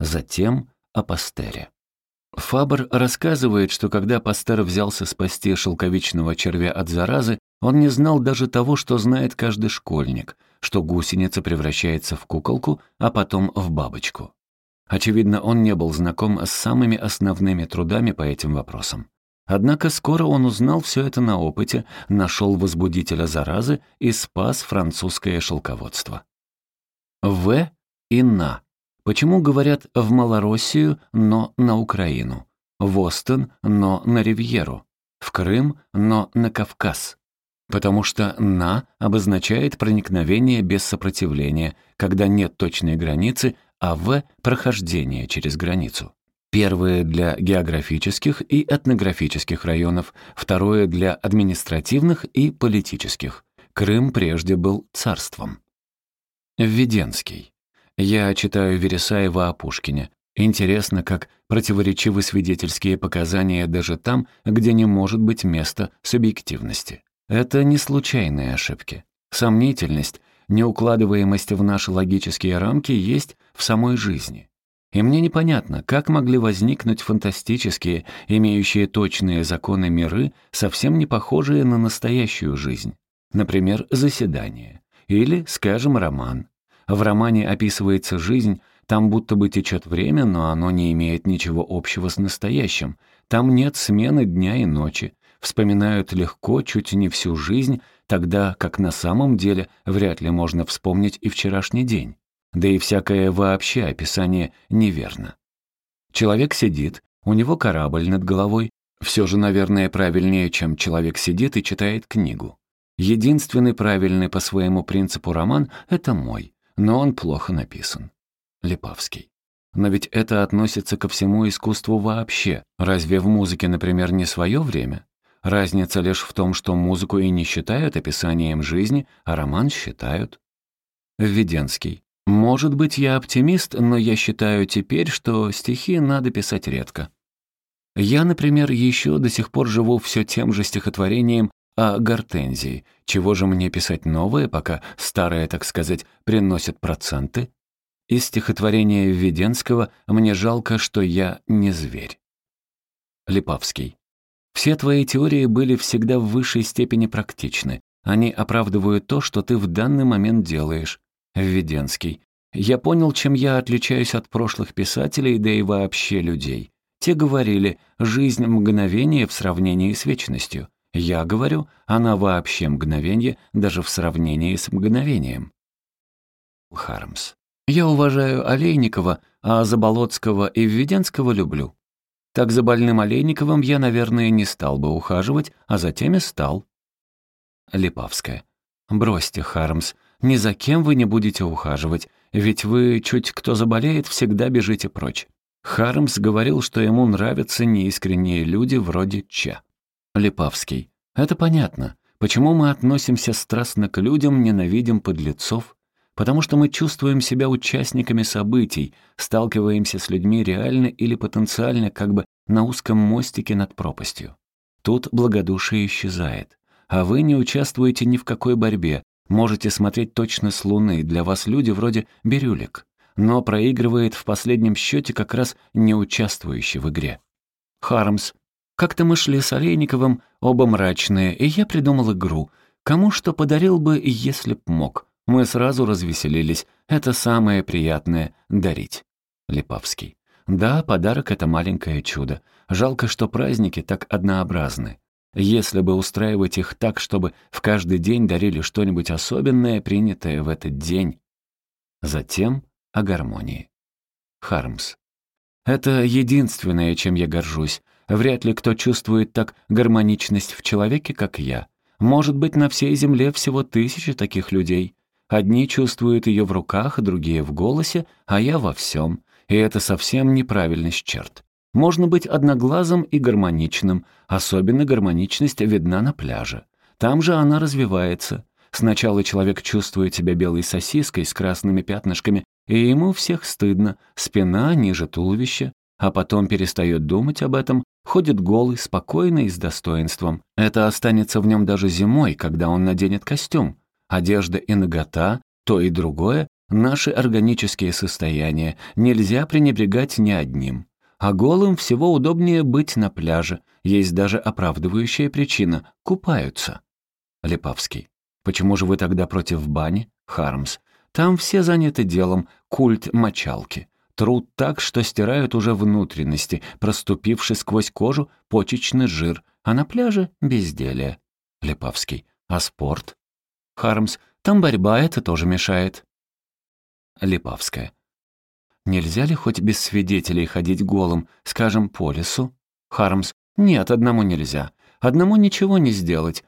затем о Пастере. Фабр рассказывает, что когда Пастер взялся спасти шелковичного червя от заразы, он не знал даже того, что знает каждый школьник, что гусеница превращается в куколку, а потом в бабочку. Очевидно, он не был знаком с самыми основными трудами по этим вопросам. Однако скоро он узнал все это на опыте, нашел возбудителя заразы и спас французское шелководство. В и на. Почему говорят в Малороссию, но на Украину? В Остен, но на Ривьеру? В Крым, но на Кавказ? Потому что «на» обозначает проникновение без сопротивления, когда нет точной границы, а «в» — прохождение через границу. Первое для географических и этнографических районов, второе для административных и политических. Крым прежде был царством. Введенский. Я читаю Вересаева о Пушкине. Интересно, как противоречивы свидетельские показания даже там, где не может быть места субъективности. Это не случайные ошибки. Сомнительность, неукладываемость в наши логические рамки есть в самой жизни. И мне непонятно, как могли возникнуть фантастические, имеющие точные законы миры, совсем не похожие на настоящую жизнь. Например, заседание. Или, скажем, роман. В романе описывается жизнь, там будто бы течет время, но оно не имеет ничего общего с настоящим. Там нет смены дня и ночи. Вспоминают легко, чуть не всю жизнь, тогда как на самом деле вряд ли можно вспомнить и вчерашний день да и всякое вообще описание неверно. Человек сидит, у него корабль над головой, все же, наверное, правильнее, чем человек сидит и читает книгу. Единственный правильный по своему принципу роман — это мой, но он плохо написан. Липавский. Но ведь это относится ко всему искусству вообще. Разве в музыке, например, не свое время? Разница лишь в том, что музыку и не считают описанием жизни, а роман считают. Введенский. Может быть, я оптимист, но я считаю теперь, что стихи надо писать редко. Я, например, еще до сих пор живу все тем же стихотворением о гортензии. Чего же мне писать новое, пока старое, так сказать, приносит проценты? Из стихотворения Введенского «Мне жалко, что я не зверь». Липавский. Все твои теории были всегда в высшей степени практичны. Они оправдывают то, что ты в данный момент делаешь. Введенский. Я понял, чем я отличаюсь от прошлых писателей, да и вообще людей. Те говорили «жизнь — мгновение в сравнении с вечностью». Я говорю, она вообще мгновение, даже в сравнении с мгновением. Хармс. Я уважаю Олейникова, а Заболоцкого и Введенского люблю. Так за больным Олейниковым я, наверное, не стал бы ухаживать, а затем и стал. Липавская. Бросьте, Хармс, ни за кем вы не будете ухаживать, ведь вы, чуть кто заболеет, всегда бежите прочь. Хармс говорил, что ему нравятся неискренние люди вроде Че. Липавский. Это понятно. Почему мы относимся страстно к людям, ненавидим подлецов? Потому что мы чувствуем себя участниками событий, сталкиваемся с людьми реально или потенциально, как бы на узком мостике над пропастью. Тут благодушие исчезает. А вы не участвуете ни в какой борьбе, Можете смотреть точно с Луны, для вас люди вроде Бирюлик, но проигрывает в последнем счете как раз не участвующий в игре. Хармс. Как-то мы шли с Олейниковым, оба мрачные, и я придумал игру. Кому что подарил бы, если б мог. Мы сразу развеселились. Это самое приятное — дарить. Липавский. Да, подарок — это маленькое чудо. Жалко, что праздники так однообразны. Если бы устраивать их так, чтобы в каждый день дарили что-нибудь особенное, принятое в этот день. Затем о гармонии. Хармс. Это единственное, чем я горжусь. Вряд ли кто чувствует так гармоничность в человеке, как я. Может быть, на всей земле всего тысячи таких людей. Одни чувствуют ее в руках, другие в голосе, а я во всем. И это совсем неправильность черт. Можно быть одноглазым и гармоничным. Особенно гармоничность видна на пляже. Там же она развивается. Сначала человек чувствует себя белой сосиской с красными пятнышками, и ему всех стыдно, спина ниже туловища, а потом перестает думать об этом, ходит голый, спокойно и с достоинством. Это останется в нем даже зимой, когда он наденет костюм. Одежда и нагота, то и другое Наши органические состояния нельзя пренебрегать ни одним. А голым всего удобнее быть на пляже. Есть даже оправдывающая причина — купаются. Липавский. Почему же вы тогда против бани? Хармс. Там все заняты делом, культ мочалки. Труд так, что стирают уже внутренности, проступивший сквозь кожу почечный жир, а на пляже — безделие. Липавский. А спорт? Хармс. Там борьба, это тоже мешает. Липавская. Нельзя ли хоть без свидетелей ходить голым, скажем, по лесу? Хармс. Нет, одному нельзя. Одному ничего не сделать.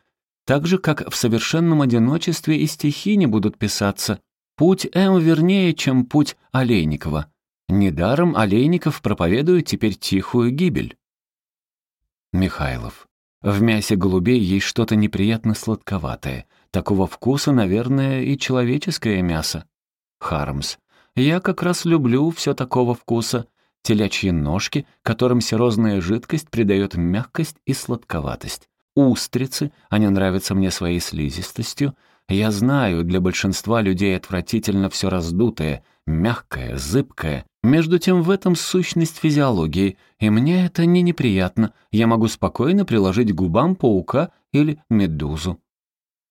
Так же, как в совершенном одиночестве и стихи не будут писаться. Путь М вернее, чем путь Олейникова. Недаром Олейников проповедует теперь тихую гибель. Михайлов. В мясе голубей есть что-то неприятно сладковатое. Такого вкуса, наверное, и человеческое мясо. Хармс. Я как раз люблю все такого вкуса. Телячьи ножки, которым серозная жидкость придает мягкость и сладковатость. Устрицы, они нравятся мне своей слизистостью. Я знаю, для большинства людей отвратительно все раздутое, мягкое, зыбкое. Между тем в этом сущность физиологии, и мне это не неприятно. Я могу спокойно приложить губам паука или медузу.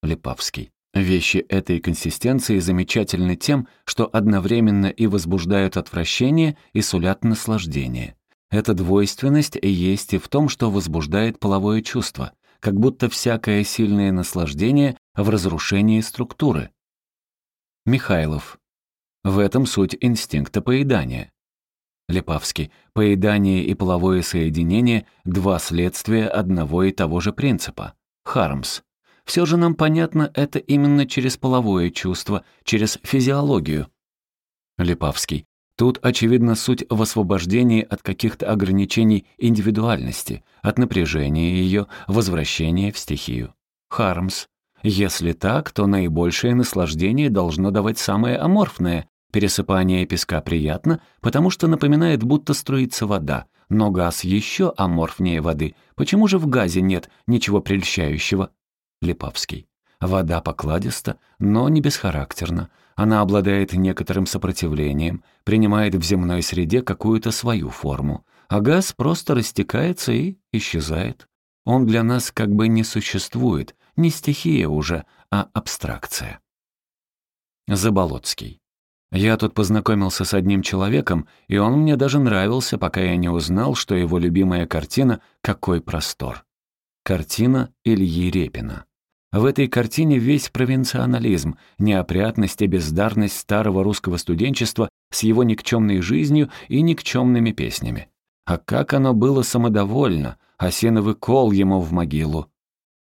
Липавский. Вещи этой консистенции замечательны тем, что одновременно и возбуждают отвращение, и сулят наслаждение. Эта двойственность есть и в том, что возбуждает половое чувство, как будто всякое сильное наслаждение в разрушении структуры. Михайлов. В этом суть инстинкта поедания. Лепавский. Поедание и половое соединение — два следствия одного и того же принципа. Хармс. Все же нам понятно это именно через половое чувство, через физиологию. Липавский. Тут, очевидно, суть в освобождении от каких-то ограничений индивидуальности, от напряжения ее, возвращения в стихию. Хармс. Если так, то наибольшее наслаждение должно давать самое аморфное. Пересыпание песка приятно, потому что напоминает, будто струится вода, но газ еще аморфнее воды. Почему же в газе нет ничего прельщающего? Липавский. Вода покладиста, но не бесхарактерна. Она обладает некоторым сопротивлением, принимает в земной среде какую-то свою форму, а газ просто растекается и исчезает. Он для нас как бы не существует, не стихия уже, а абстракция. Заболоцкий. Я тут познакомился с одним человеком, и он мне даже нравился, пока я не узнал, что его любимая картина «Какой простор». Картина Ильи Репина. В этой картине весь провинционализм, неопрятность и бездарность старого русского студенчества с его никчемной жизнью и никчемными песнями. А как оно было самодовольно, осиновый кол ему в могилу.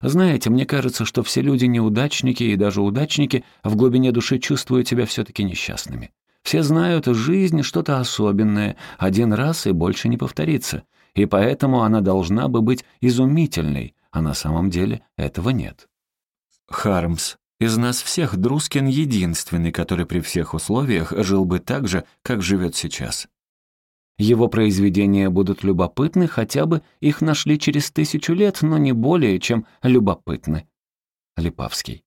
Знаете, мне кажется, что все люди неудачники и даже удачники в глубине души чувствуют себя все-таки несчастными. Все знают, жизнь что-то особенное, один раз и больше не повторится и поэтому она должна бы быть изумительной, а на самом деле этого нет. Хармс. Из нас всех Друскин единственный, который при всех условиях жил бы так же, как живет сейчас. Его произведения будут любопытны, хотя бы их нашли через тысячу лет, но не более, чем любопытны. Липавский.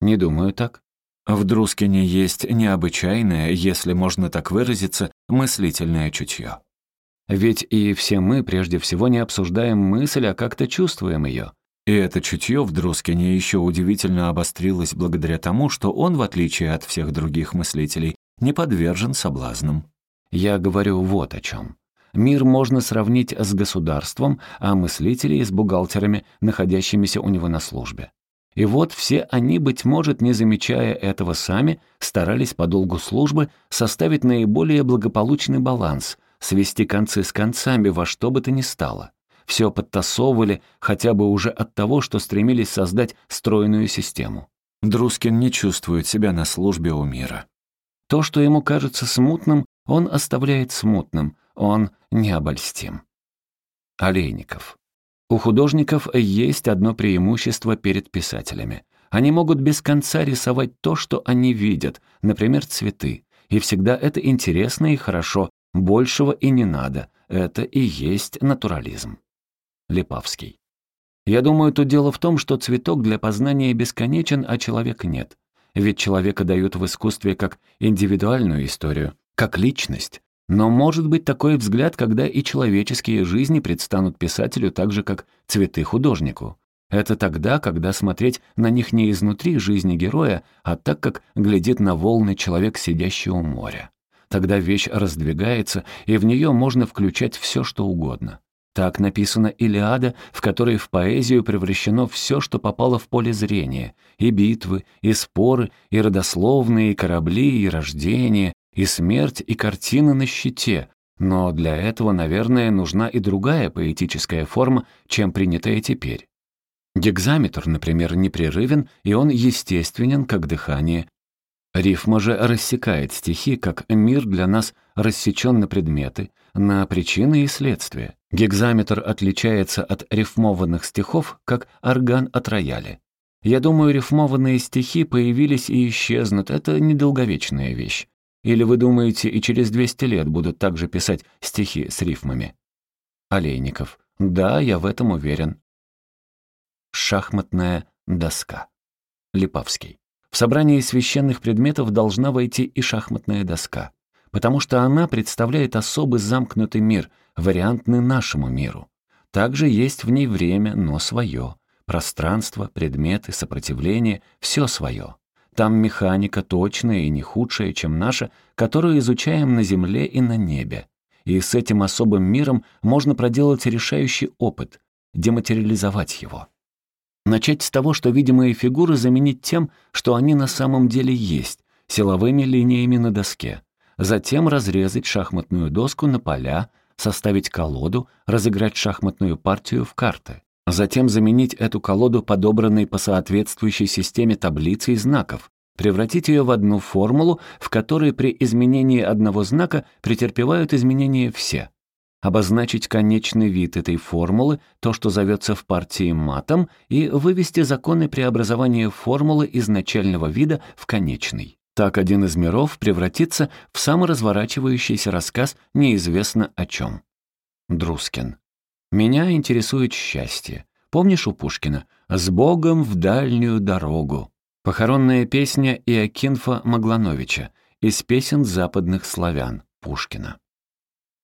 Не думаю так. В Друскине есть необычайное, если можно так выразиться, мыслительное чутье. Ведь и все мы прежде всего не обсуждаем мысль, а как-то чувствуем ее. И это чутье в Друскине еще удивительно обострилось благодаря тому, что он, в отличие от всех других мыслителей, не подвержен соблазнам. Я говорю вот о чем. Мир можно сравнить с государством, а мыслителей с бухгалтерами, находящимися у него на службе. И вот все они, быть может, не замечая этого сами, старались по долгу службы составить наиболее благополучный баланс, свести концы с концами во что бы то ни стало. Все подтасовывали хотя бы уже от того, что стремились создать стройную систему. Друскин не чувствует себя на службе у мира. То, что ему кажется смутным, он оставляет смутным, он не обольстим. Олейников. У художников есть одно преимущество перед писателями. Они могут без конца рисовать то, что они видят, например, цветы. И всегда это интересно и хорошо, Большего и не надо. Это и есть натурализм. Липавский. Я думаю, тут дело в том, что цветок для познания бесконечен, а человека нет. ведь человека дают в искусстве как индивидуальную историю, как личность. Но может быть такой взгляд, когда и человеческие жизни предстанут писателю так же, как цветы художнику. Это тогда, когда смотреть на них не изнутри жизни героя, а так, как глядит на волны человек, сидящий у моря. Тогда вещь раздвигается, и в нее можно включать все, что угодно. Так написана Илиада, в которой в поэзию превращено все, что попало в поле зрения, и битвы, и споры, и родословные, и корабли, и рождение, и смерть, и картины на щите. Но для этого, наверное, нужна и другая поэтическая форма, чем принятая теперь. Гекзаметр, например, непрерывен, и он естественен, как дыхание. Рифма же рассекает стихи, как мир для нас рассечен на предметы, на причины и следствия. Гекзаметр отличается от рифмованных стихов, как орган от рояля. Я думаю, рифмованные стихи появились и исчезнут, это недолговечная вещь. Или вы думаете, и через 200 лет будут также писать стихи с рифмами? Олейников. Да, я в этом уверен. Шахматная доска. Липовский. В собрании священных предметов должна войти и шахматная доска потому что она представляет особый замкнутый мир, вариантный нашему миру. Также есть в ней время, но свое. Пространство, предметы, сопротивление — все свое. Там механика точная и не худшая, чем наша, которую изучаем на Земле и на небе. И с этим особым миром можно проделать решающий опыт — дематериализовать его. Начать с того, что видимые фигуры заменить тем, что они на самом деле есть, силовыми линиями на доске затем разрезать шахматную доску на поля, составить колоду, разыграть шахматную партию в карты. Затем заменить эту колоду подобранной по соответствующей системе таблицей знаков, превратить ее в одну формулу, в которой при изменении одного знака претерпевают изменения все. Обозначить конечный вид этой формулы, то, что зовется в партии матом, и вывести законы преобразования формулы изначального вида в конечный. Так один из миров превратится в саморазворачивающийся рассказ неизвестно о чем. Друскин. Меня интересует счастье. Помнишь у Пушкина «С Богом в дальнюю дорогу»? Похоронная песня Иокинфа Маглановича из песен западных славян Пушкина.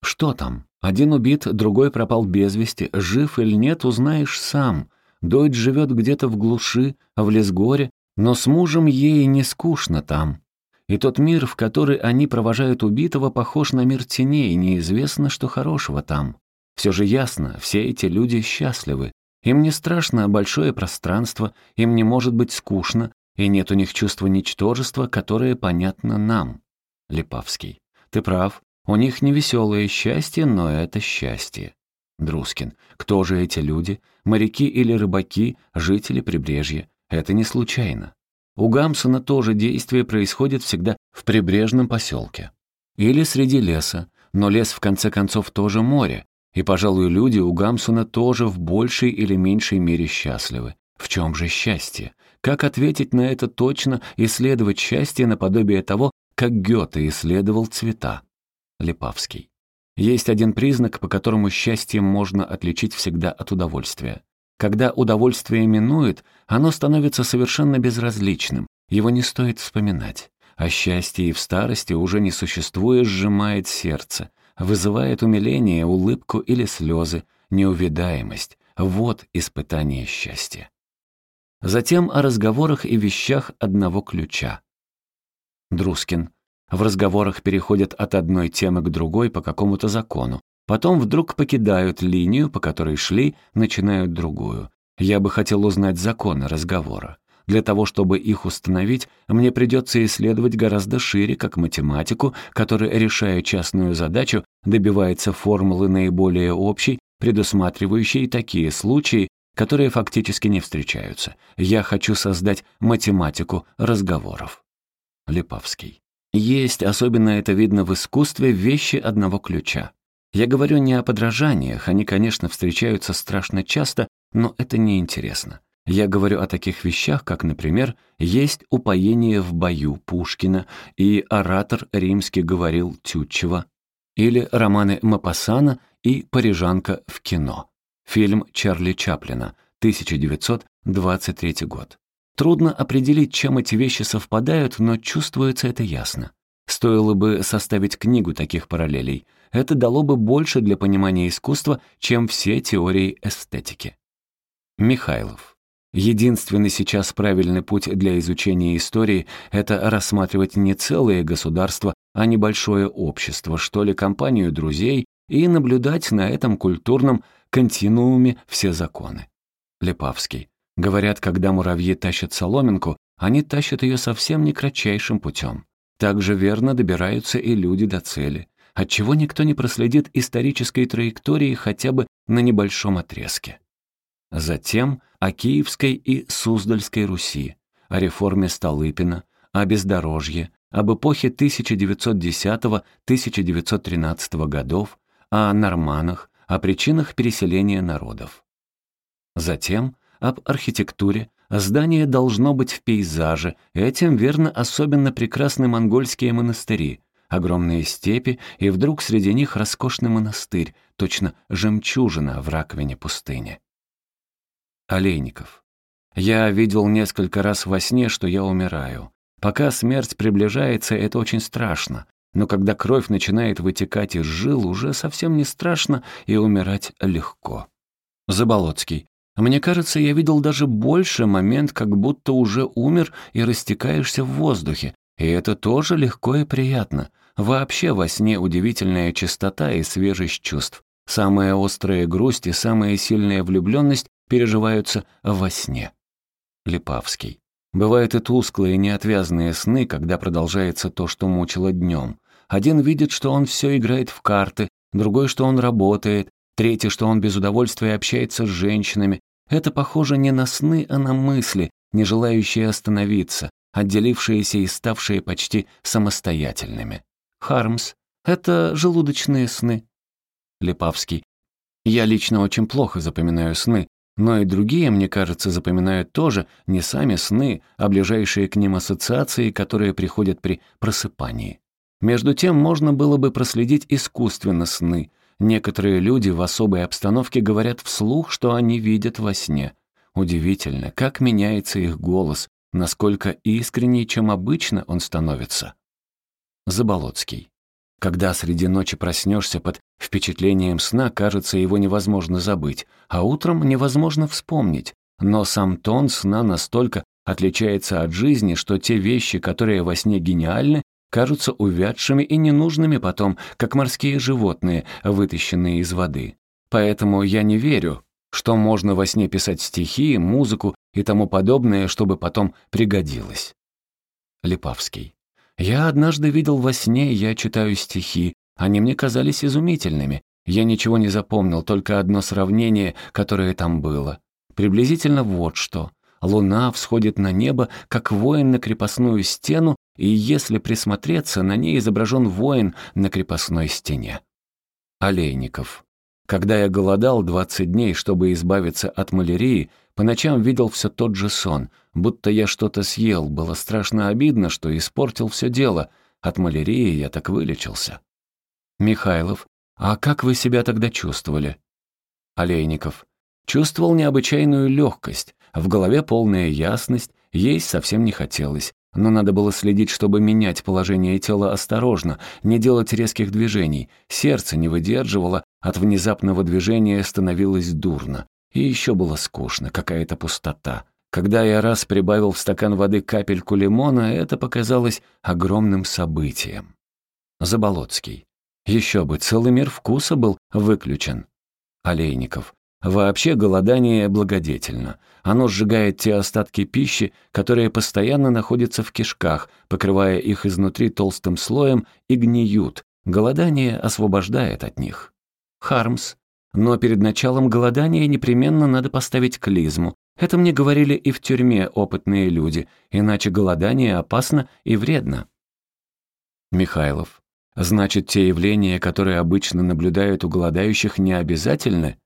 Что там? Один убит, другой пропал без вести. Жив или нет, узнаешь сам. Дойд живет где-то в глуши, в лесгоре, но с мужем ей не скучно там. И тот мир, в который они провожают убитого, похож на мир теней, неизвестно, что хорошего там. Все же ясно, все эти люди счастливы. Им не страшно большое пространство, им не может быть скучно, и нет у них чувства ничтожества, которое понятно нам. Липавский. Ты прав, у них не веселое счастье, но это счастье. Друскин. Кто же эти люди? Моряки или рыбаки, жители прибрежья? Это не случайно. У Гамсона тоже действие происходит всегда в прибрежном поселке. Или среди леса, но лес в конце концов тоже море, и, пожалуй, люди у Гамсона тоже в большей или меньшей мере счастливы. В чем же счастье? Как ответить на это точно, исследовать счастье наподобие того, как Гёте исследовал цвета? Липавский. Есть один признак, по которому счастье можно отличить всегда от удовольствия. Когда удовольствие минует, оно становится совершенно безразличным, его не стоит вспоминать. А счастье и в старости уже не существуя сжимает сердце, вызывает умиление, улыбку или слезы, неувидаемость. Вот испытание счастья. Затем о разговорах и вещах одного ключа. Друскин. В разговорах переходят от одной темы к другой по какому-то закону, Потом вдруг покидают линию, по которой шли, начинают другую. Я бы хотел узнать законы разговора. Для того, чтобы их установить, мне придется исследовать гораздо шире, как математику, которая, решая частную задачу, добивается формулы наиболее общей, предусматривающей такие случаи, которые фактически не встречаются. Я хочу создать математику разговоров. Липовский. Есть, особенно это видно в искусстве, вещи одного ключа. Я говорю не о подражаниях, они, конечно, встречаются страшно часто, но это не интересно. Я говорю о таких вещах, как, например, «Есть упоение в бою» Пушкина и «Оратор римский говорил Тютчева» или романы Мапассана и «Парижанка в кино». Фильм Чарли Чаплина, 1923 год. Трудно определить, чем эти вещи совпадают, но чувствуется это ясно. Стоило бы составить книгу таких параллелей. Это дало бы больше для понимания искусства, чем все теории эстетики. Михайлов. Единственный сейчас правильный путь для изучения истории — это рассматривать не целое государство, а небольшое общество, что ли, компанию друзей, и наблюдать на этом культурном континууме все законы. Лепавский. Говорят, когда муравьи тащат соломинку, они тащат ее совсем не кратчайшим путем. Так же верно добираются и люди до цели, отчего никто не проследит исторической траектории хотя бы на небольшом отрезке. Затем о Киевской и Суздальской Руси, о реформе Столыпина, о бездорожье, об эпохе 1910-1913 годов, о норманах, о причинах переселения народов. Затем об архитектуре, здание должно быть в пейзаже, этим верно особенно прекрасны монгольские монастыри, огромные степи, и вдруг среди них роскошный монастырь, точно жемчужина в раковине пустыни. Олейников. Я видел несколько раз во сне, что я умираю. Пока смерть приближается, это очень страшно. Но когда кровь начинает вытекать из жил, уже совсем не страшно и умирать легко. Заболоцкий. Мне кажется, я видел даже больше момент, как будто уже умер и растекаешься в воздухе. И это тоже легко и приятно. Вообще во сне удивительная чистота и свежесть чувств. Самая острая грусть и самая сильная влюбленность переживаются во сне. Липавский. Бывают и тусклые, неотвязные сны, когда продолжается то, что мучило днем. Один видит, что он все играет в карты, другой, что он работает, третий, что он без удовольствия общается с женщинами. Это похоже не на сны, а на мысли, не желающие остановиться, отделившиеся и ставшие почти самостоятельными. Хармс. Это желудочные сны. Липавский. Я лично очень плохо запоминаю сны, но и другие, мне кажется, запоминают тоже не сами сны, а ближайшие к ним ассоциации, которые приходят при просыпании. Между тем можно было бы проследить искусственно сны. Некоторые люди в особой обстановке говорят вслух, что они видят во сне. Удивительно, как меняется их голос, насколько искренней, чем обычно он становится. Заболоцкий. Когда среди ночи проснешься под впечатлением сна, кажется, его невозможно забыть, а утром невозможно вспомнить. Но сам тон сна настолько отличается от жизни, что те вещи, которые во сне гениальны, кажутся увядшими и ненужными потом, как морские животные, вытащенные из воды. Поэтому я не верю, что можно во сне писать стихи, музыку и тому подобное, чтобы потом пригодилось. Липавский. Я однажды видел во сне, я читаю стихи. Они мне казались изумительными. Я ничего не запомнил, только одно сравнение, которое там было. Приблизительно вот что. Луна всходит на небо, как воин на крепостную стену, и если присмотреться, на ней изображен воин на крепостной стене. Олейников. Когда я голодал 20 дней, чтобы избавиться от малярии, по ночам видел все тот же сон, будто я что-то съел. Было страшно обидно, что испортил все дело. От малярии я так вылечился. Михайлов. А как вы себя тогда чувствовали? Олейников. Чувствовал необычайную легкость, в голове полная ясность, есть совсем не хотелось. Но надо было следить, чтобы менять положение тела осторожно, не делать резких движений. Сердце не выдерживало, от внезапного движения становилось дурно. И еще было скучно, какая-то пустота. Когда я раз прибавил в стакан воды капельку лимона, это показалось огромным событием. Заболоцкий. Еще бы, целый мир вкуса был выключен. Олейников. Вообще голодание благодетельно. Оно сжигает те остатки пищи, которые постоянно находятся в кишках, покрывая их изнутри толстым слоем и гниют. Голодание освобождает от них. Хармс. Но перед началом голодания непременно надо поставить клизму. Это мне говорили и в тюрьме опытные люди, иначе голодание опасно и вредно. Михайлов. Значит, те явления, которые обычно наблюдают у голодающих, не обязательны?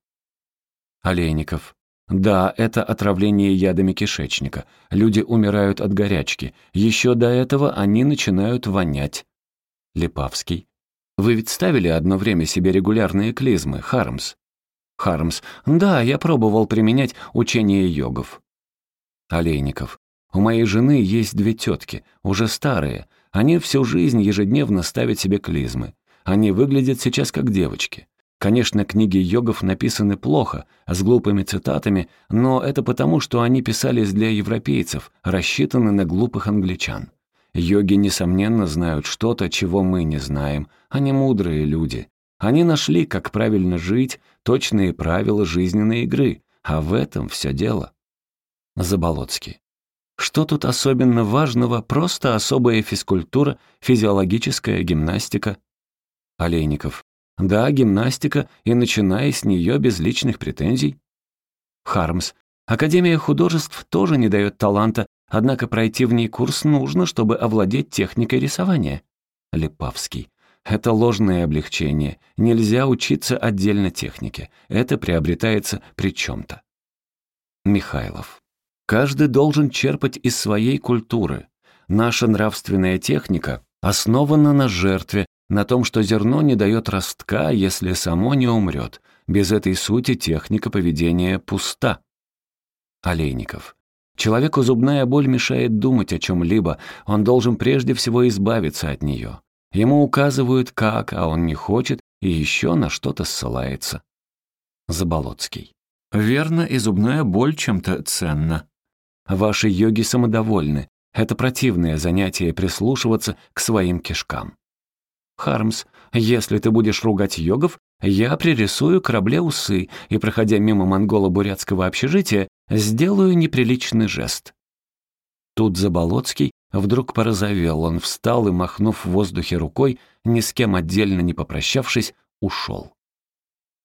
Олейников. Да, это отравление ядами кишечника. Люди умирают от горячки. Еще до этого они начинают вонять. Липавский. Вы ведь ставили одно время себе регулярные клизмы, Хармс? Хармс. Да, я пробовал применять учение йогов. Олейников. У моей жены есть две тетки, уже старые. Они всю жизнь ежедневно ставят себе клизмы. Они выглядят сейчас как девочки. Конечно, книги йогов написаны плохо, с глупыми цитатами, но это потому, что они писались для европейцев, рассчитаны на глупых англичан. Йоги, несомненно, знают что-то, чего мы не знаем. Они мудрые люди. Они нашли, как правильно жить, точные правила жизненной игры, а в этом все дело. Заболоцкий. Что тут особенно важного? Просто особая физкультура, физиологическая гимнастика. Олейников. Да, гимнастика, и начиная с нее без личных претензий. Хармс. Академия художеств тоже не дает таланта, однако пройти в ней курс нужно, чтобы овладеть техникой рисования. Липавский. Это ложное облегчение. Нельзя учиться отдельно технике. Это приобретается при чем-то. Михайлов. Каждый должен черпать из своей культуры. Наша нравственная техника основана на жертве, на том, что зерно не дает ростка, если само не умрет. Без этой сути техника поведения пуста. Олейников. Человеку зубная боль мешает думать о чем-либо, он должен прежде всего избавиться от нее. Ему указывают как, а он не хочет и еще на что-то ссылается. Заболоцкий. Верно, и зубная боль чем-то ценна. Ваши йоги самодовольны. Это противное занятие прислушиваться к своим кишкам. Хармс, если ты будешь ругать йогов, я пририсую корабле усы и, проходя мимо монголо-бурятского общежития, сделаю неприличный жест. Тут Заболоцкий вдруг порозовел, он встал и, махнув в воздухе рукой, ни с кем отдельно не попрощавшись, ушел.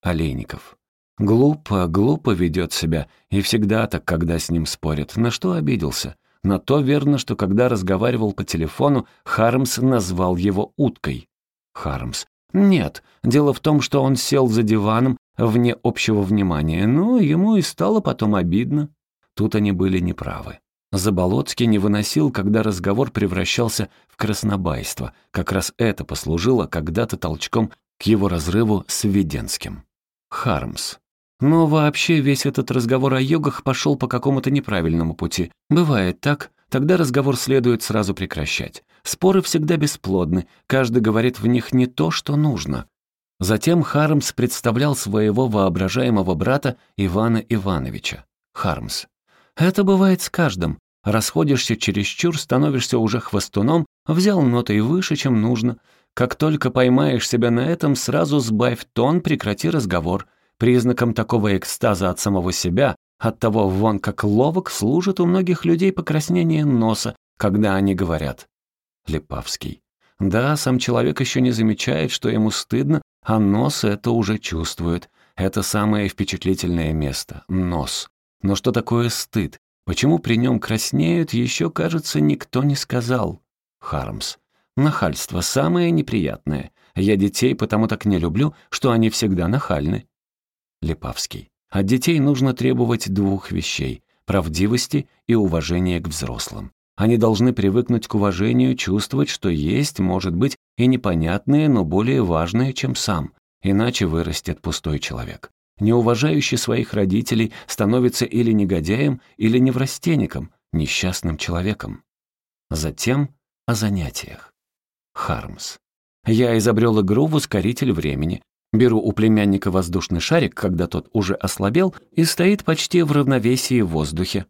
Олейников. Глупо, глупо ведет себя, и всегда так, когда с ним спорят. На что обиделся? На то верно, что когда разговаривал по телефону, Хармс назвал его уткой. Хармс. Нет, дело в том, что он сел за диваном вне общего внимания, но ему и стало потом обидно. Тут они были неправы. Заболоцкий не выносил, когда разговор превращался в краснобайство. Как раз это послужило когда-то толчком к его разрыву с Веденским. Хармс. Но вообще весь этот разговор о йогах пошел по какому-то неправильному пути. Бывает так, тогда разговор следует сразу прекращать. Споры всегда бесплодны, каждый говорит в них не то, что нужно. Затем Хармс представлял своего воображаемого брата Ивана Ивановича. Хармс. Это бывает с каждым. Расходишься чересчур, становишься уже хвостуном, взял нотой выше, чем нужно. Как только поймаешь себя на этом, сразу сбавь тон, прекрати разговор. Признаком такого экстаза от самого себя, от того вон как ловок, служит у многих людей покраснение носа, когда они говорят. Липавский. Да, сам человек еще не замечает, что ему стыдно, а нос это уже чувствует. Это самое впечатлительное место — нос. Но что такое стыд? Почему при нем краснеют, еще, кажется, никто не сказал. Хармс. Нахальство самое неприятное. Я детей потому так не люблю, что они всегда нахальны. Липавский. От детей нужно требовать двух вещей — правдивости и уважения к взрослым. Они должны привыкнуть к уважению, чувствовать, что есть, может быть, и непонятное, но более важное, чем сам, иначе вырастет пустой человек. Неуважающий своих родителей становится или негодяем, или неврастенником, несчастным человеком. Затем о занятиях. Хармс. Я изобрел игру в ускоритель времени. Беру у племянника воздушный шарик, когда тот уже ослабел, и стоит почти в равновесии в воздухе.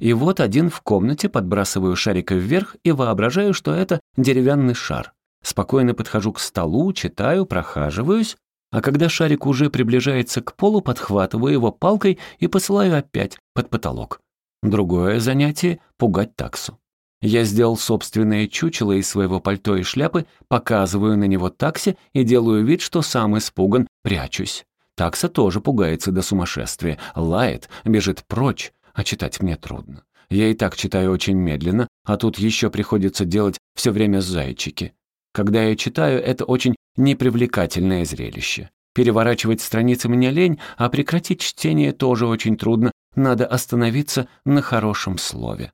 И вот один в комнате подбрасываю шарик вверх и воображаю, что это деревянный шар. Спокойно подхожу к столу, читаю, прохаживаюсь, а когда шарик уже приближается к полу, подхватываю его палкой и посылаю опять под потолок. Другое занятие — пугать таксу. Я сделал собственное чучело из своего пальто и шляпы, показываю на него таксе и делаю вид, что сам испуган, прячусь. Такса тоже пугается до сумасшествия, лает, бежит прочь, а читать мне трудно. Я и так читаю очень медленно, а тут еще приходится делать все время зайчики. Когда я читаю, это очень непривлекательное зрелище. Переворачивать страницы мне лень, а прекратить чтение тоже очень трудно. Надо остановиться на хорошем слове.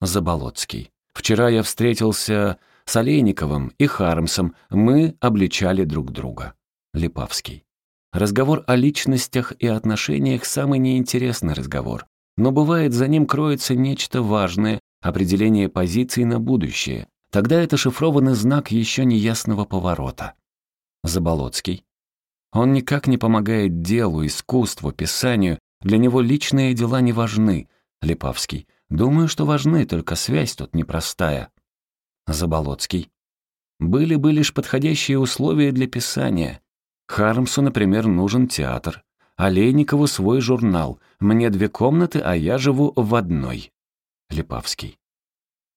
Заболоцкий. Вчера я встретился с Олейниковым и Хармсом. Мы обличали друг друга. Липавский. Разговор о личностях и отношениях – самый неинтересный разговор но бывает за ним кроется нечто важное, определение позиций на будущее. Тогда это шифрованный знак еще неясного поворота. Заболоцкий. Он никак не помогает делу, искусству, писанию. Для него личные дела не важны. Липавский. Думаю, что важны, только связь тут непростая. Заболоцкий. Были бы лишь подходящие условия для писания. Хармсу, например, нужен театр. Олейникову свой журнал. Мне две комнаты, а я живу в одной. Липавский.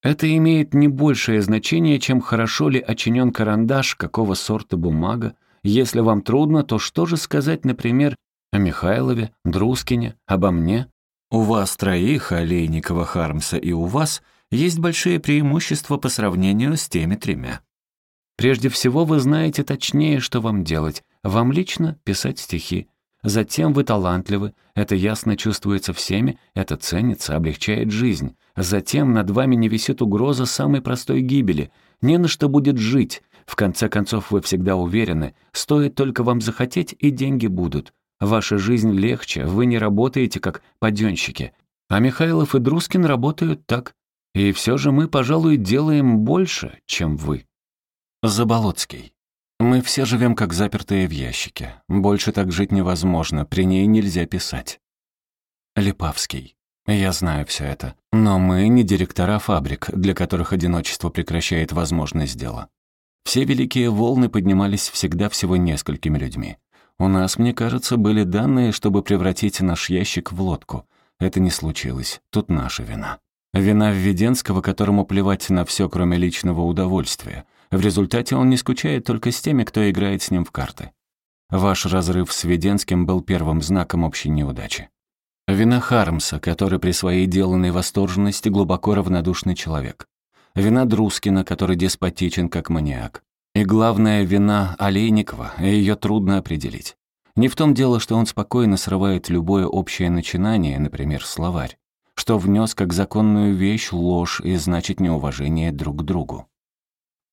Это имеет не большее значение, чем хорошо ли очинен карандаш, какого сорта бумага. Если вам трудно, то что же сказать, например, о Михайлове, Друскине, обо мне? У вас троих, Олейникова, Хармса и у вас, есть большие преимущества по сравнению с теми тремя. Прежде всего, вы знаете точнее, что вам делать. Вам лично писать стихи. Затем вы талантливы, это ясно чувствуется всеми, это ценится, облегчает жизнь. Затем над вами не висит угроза самой простой гибели. Не на что будет жить. В конце концов, вы всегда уверены, стоит только вам захотеть, и деньги будут. Ваша жизнь легче, вы не работаете как паденщики. А Михайлов и Друскин работают так. И все же мы, пожалуй, делаем больше, чем вы. Заболоцкий. Мы все живем как запертые в ящике. Больше так жить невозможно, при ней нельзя писать. Липавский. Я знаю все это. Но мы не директора фабрик, для которых одиночество прекращает возможность дела. Все великие волны поднимались всегда всего несколькими людьми. У нас, мне кажется, были данные, чтобы превратить наш ящик в лодку. Это не случилось. Тут наша вина. Вина Введенского, которому плевать на все, кроме личного удовольствия — в результате он не скучает только с теми, кто играет с ним в карты. Ваш разрыв с Веденским был первым знаком общей неудачи. Вина Хармса, который при своей деланной восторженности глубоко равнодушный человек. Вина Друскина, который деспотичен как маньяк. И главная вина Олейникова, ее трудно определить. Не в том дело, что он спокойно срывает любое общее начинание, например, словарь, что внес как законную вещь ложь и значит неуважение друг к другу.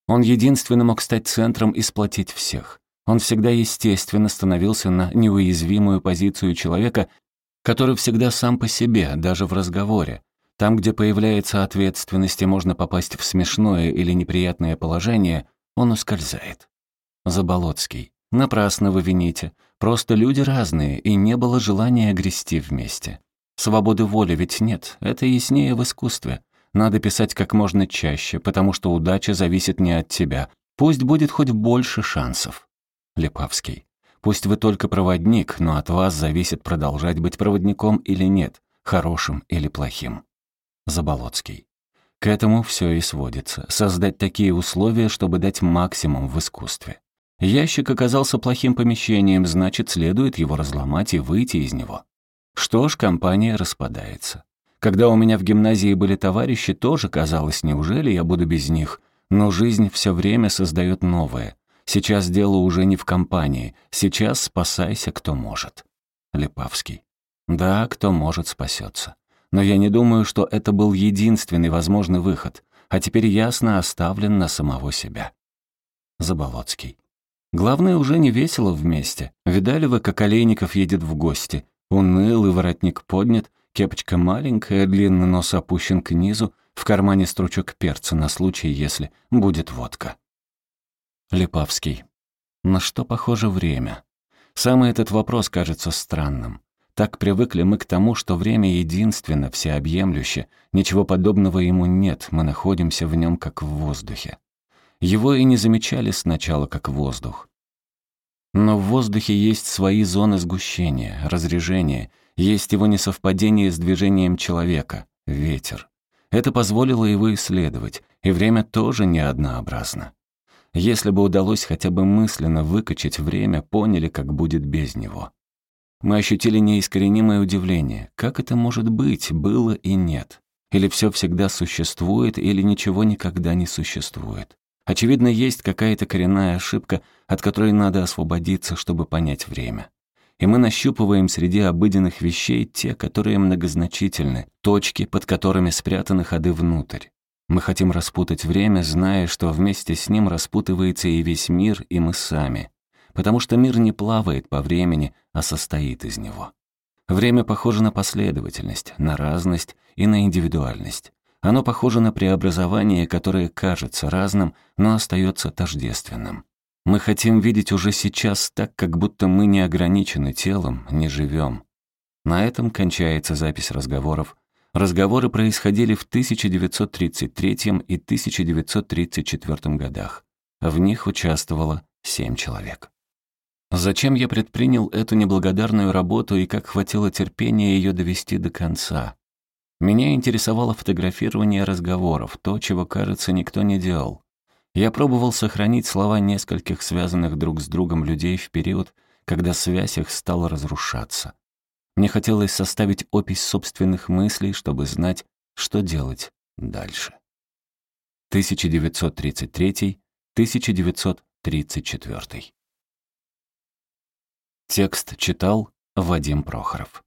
Он единственно мог стать центром и сплотить всех. Он всегда естественно становился на неуязвимую позицию человека, который всегда сам по себе, даже в разговоре. Там, где появляется ответственность и можно попасть в смешное или неприятное положение, он ускользает. Заболоцкий. Напрасно вы вините. Просто люди разные, и не было желания грести вместе. Свободы воли ведь нет, это яснее в искусстве. Надо писать как можно чаще, потому что удача зависит не от тебя. Пусть будет хоть больше шансов. Лепавский. Пусть вы только проводник, но от вас зависит продолжать быть проводником или нет, хорошим или плохим. Заболоцкий. К этому все и сводится. Создать такие условия, чтобы дать максимум в искусстве. Ящик оказался плохим помещением, значит, следует его разломать и выйти из него. Что ж, компания распадается. Когда у меня в гимназии были товарищи, тоже казалось, неужели я буду без них? Но жизнь все время создает новое. Сейчас дело уже не в компании. Сейчас спасайся, кто может. Липавский. Да, кто может, спасется. Но я не думаю, что это был единственный возможный выход, а теперь ясно оставлен на самого себя. Заболоцкий. Главное, уже не весело вместе. Видали вы, как Олейников едет в гости? Унылый воротник поднят, Кепочка маленькая, длинный нос опущен к низу, в кармане стручок перца на случай, если будет водка. Липавский. На что похоже время? Самый этот вопрос кажется странным. Так привыкли мы к тому, что время единственно, всеобъемлюще, ничего подобного ему нет, мы находимся в нем как в воздухе. Его и не замечали сначала как воздух. Но в воздухе есть свои зоны сгущения, разрежения — есть его несовпадение с движением человека — ветер. Это позволило его исследовать, и время тоже не однообразно. Если бы удалось хотя бы мысленно выкачать время, поняли, как будет без него. Мы ощутили неискоренимое удивление. Как это может быть, было и нет? Или все всегда существует, или ничего никогда не существует? Очевидно, есть какая-то коренная ошибка, от которой надо освободиться, чтобы понять время и мы нащупываем среди обыденных вещей те, которые многозначительны, точки, под которыми спрятаны ходы внутрь. Мы хотим распутать время, зная, что вместе с ним распутывается и весь мир, и мы сами. Потому что мир не плавает по времени, а состоит из него. Время похоже на последовательность, на разность и на индивидуальность. Оно похоже на преобразование, которое кажется разным, но остается тождественным. Мы хотим видеть уже сейчас так, как будто мы не ограничены телом, не живем. На этом кончается запись разговоров. Разговоры происходили в 1933 и 1934 годах. В них участвовало семь человек. Зачем я предпринял эту неблагодарную работу и как хватило терпения ее довести до конца? Меня интересовало фотографирование разговоров, то, чего, кажется, никто не делал. Я пробовал сохранить слова нескольких связанных друг с другом людей в период, когда связь их стала разрушаться. Мне хотелось составить опись собственных мыслей, чтобы знать, что делать дальше. 1933-1934 Текст читал Вадим Прохоров.